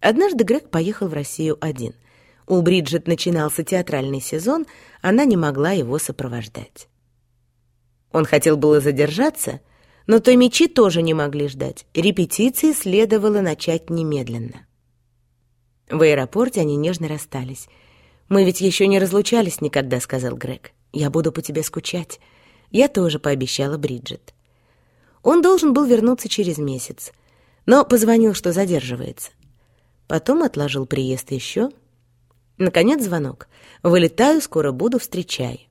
Однажды Грег поехал в Россию один. У Бриджит начинался театральный сезон, она не могла его сопровождать. Он хотел было задержаться, но томичи тоже не могли ждать. Репетиции следовало начать немедленно. В аэропорте они нежно расстались. «Мы ведь еще не разлучались никогда», — сказал Грег. «Я буду по тебе скучать». Я тоже пообещала Бриджит. Он должен был вернуться через месяц, но позвонил, что задерживается. Потом отложил приезд еще. Наконец звонок. «Вылетаю, скоро буду, встречай».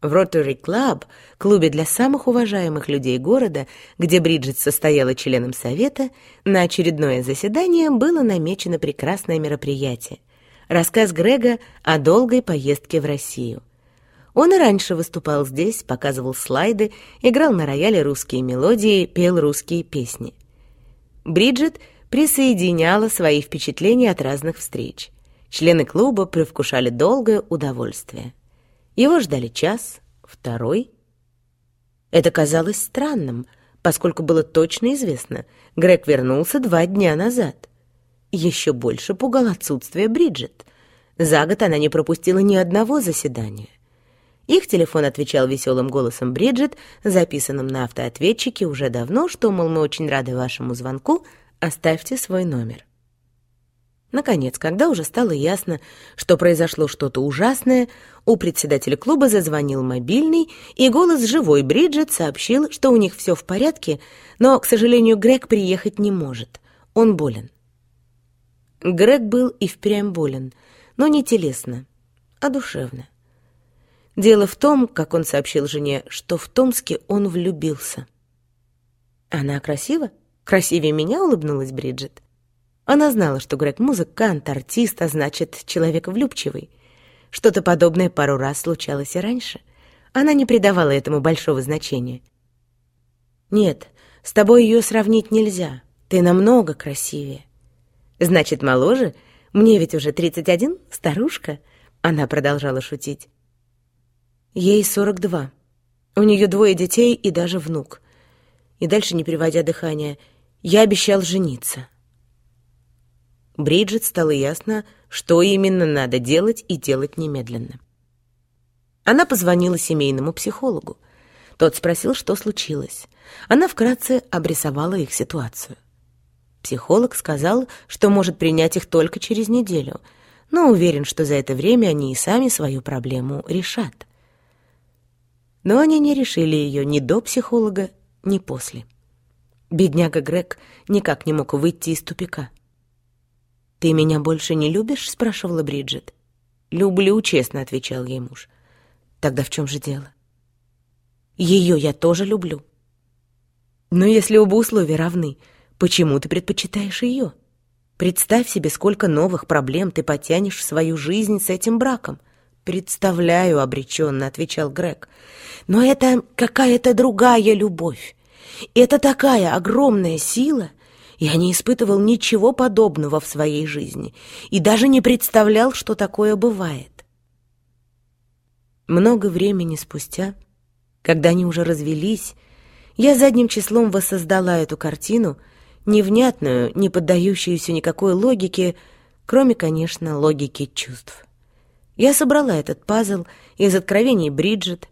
В Rotary Club, клубе для самых уважаемых людей города, где Бриджит состояла членом совета, на очередное заседание было намечено прекрасное мероприятие. Рассказ Грега о долгой поездке в Россию. Он и раньше выступал здесь, показывал слайды, играл на рояле русские мелодии, пел русские песни. Бриджит присоединяла свои впечатления от разных встреч. Члены клуба привкушали долгое удовольствие. Его ждали час, второй. Это казалось странным, поскольку было точно известно, Грег вернулся два дня назад. Еще больше пугал отсутствие Бриджит. За год она не пропустила ни одного заседания. Их телефон отвечал веселым голосом Бриджит, записанным на автоответчике уже давно, что, мол, мы очень рады вашему звонку, оставьте свой номер. Наконец, когда уже стало ясно, что произошло что-то ужасное, у председателя клуба зазвонил мобильный, и голос живой Бриджит сообщил, что у них все в порядке, но, к сожалению, Грег приехать не может. Он болен. Грег был и впрямь болен, но не телесно, а душевно. Дело в том, как он сообщил жене, что в Томске он влюбился. «Она красива? Красивее меня?» — улыбнулась Бриджит. Она знала, что Грег музыкант, артист, а значит, человек влюбчивый. Что-то подобное пару раз случалось и раньше. Она не придавала этому большого значения. «Нет, с тобой ее сравнить нельзя. Ты намного красивее». «Значит, моложе? Мне ведь уже 31, старушка?» Она продолжала шутить. Ей 42. У нее двое детей и даже внук. И дальше, не переводя дыхание, я обещал жениться. Бриджит стало ясно, что именно надо делать и делать немедленно. Она позвонила семейному психологу. Тот спросил, что случилось. Она вкратце обрисовала их ситуацию. Психолог сказал, что может принять их только через неделю, но уверен, что за это время они и сами свою проблему решат но они не решили ее ни до психолога, ни после. Бедняга Грег никак не мог выйти из тупика. «Ты меня больше не любишь?» — спрашивала Бриджит. «Люблю», — честно отвечал ей муж. «Тогда в чем же дело?» «Ее я тоже люблю». «Но если оба условия равны, почему ты предпочитаешь ее? Представь себе, сколько новых проблем ты потянешь в свою жизнь с этим браком. «Представляю», — обреченно отвечал Грег. «Но это какая-то другая любовь. Это такая огромная сила. Я не испытывал ничего подобного в своей жизни и даже не представлял, что такое бывает». Много времени спустя, когда они уже развелись, я задним числом воссоздала эту картину, невнятную, не поддающуюся никакой логике, кроме, конечно, логики чувств. Я собрала этот пазл из откровений Бриджит,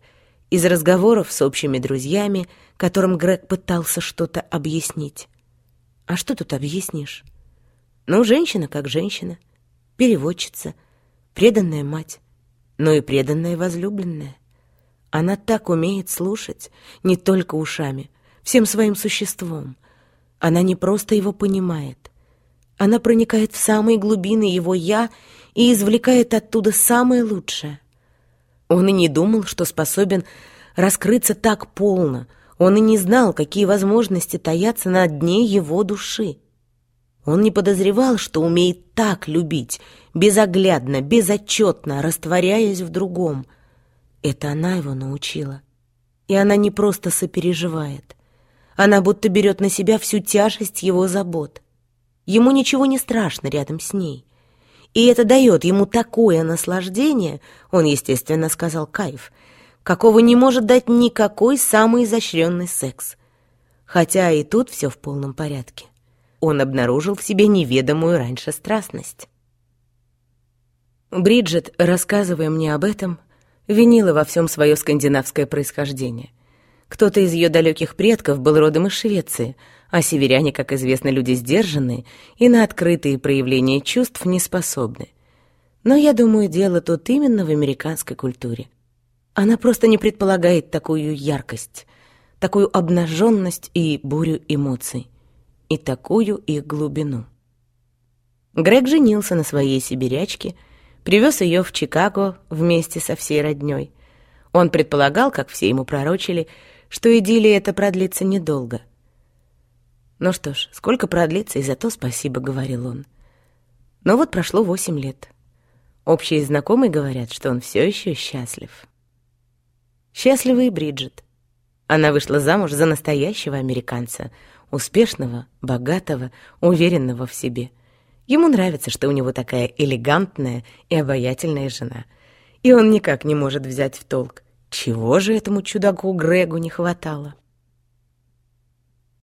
из разговоров с общими друзьями, которым Грег пытался что-то объяснить. А что тут объяснишь? Ну, женщина как женщина, переводчица, преданная мать, но и преданная возлюбленная. Она так умеет слушать, не только ушами, всем своим существом. Она не просто его понимает. Она проникает в самые глубины его «я» и извлекает оттуда самое лучшее. Он и не думал, что способен раскрыться так полно. Он и не знал, какие возможности таятся на дне его души. Он не подозревал, что умеет так любить, безоглядно, безотчетно, растворяясь в другом. Это она его научила. И она не просто сопереживает. Она будто берет на себя всю тяжесть его забот. Ему ничего не страшно рядом с ней. И это дает ему такое наслаждение, он, естественно, сказал кайф, какого не может дать никакой самый изощренный секс. Хотя и тут все в полном порядке. он обнаружил в себе неведомую раньше страстность. Бриджит, рассказывая мне об этом, винила во всем свое скандинавское происхождение. Кто-то из ее далеких предков был родом из Швеции, а северяне, как известно, люди сдержанные и на открытые проявления чувств не способны. Но я думаю, дело тут именно в американской культуре. Она просто не предполагает такую яркость, такую обнаженность и бурю эмоций, и такую их глубину. Грег женился на своей сибирячке, привез ее в Чикаго вместе со всей родней. Он предполагал, как все ему пророчили, что идиллия это продлится недолго. «Ну что ж, сколько продлится, и за то спасибо», — говорил он. Но вот прошло восемь лет. Общие знакомые говорят, что он все еще счастлив. Счастлива и Бриджит. Она вышла замуж за настоящего американца, успешного, богатого, уверенного в себе. Ему нравится, что у него такая элегантная и обаятельная жена. И он никак не может взять в толк, чего же этому чудаку Грегу не хватало.